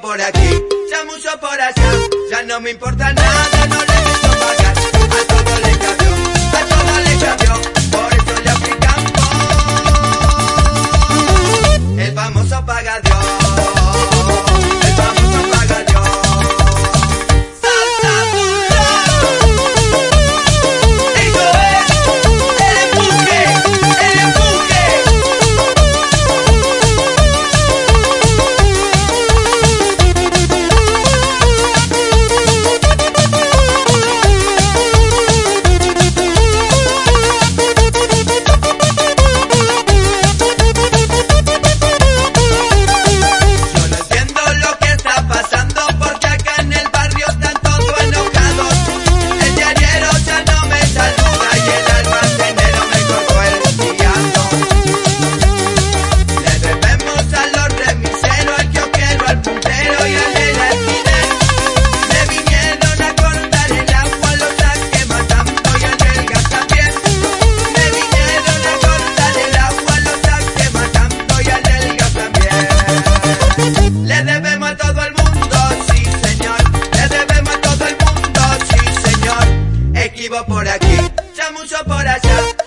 por aquí, chamuyo por allá, ya no me importa nada.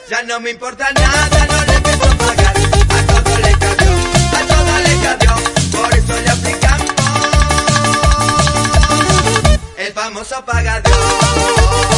Ya no me importa nada, no le pienso pagar. A todo le cambió, a todo le cambió. Por eso le aplicamos el famoso pagador.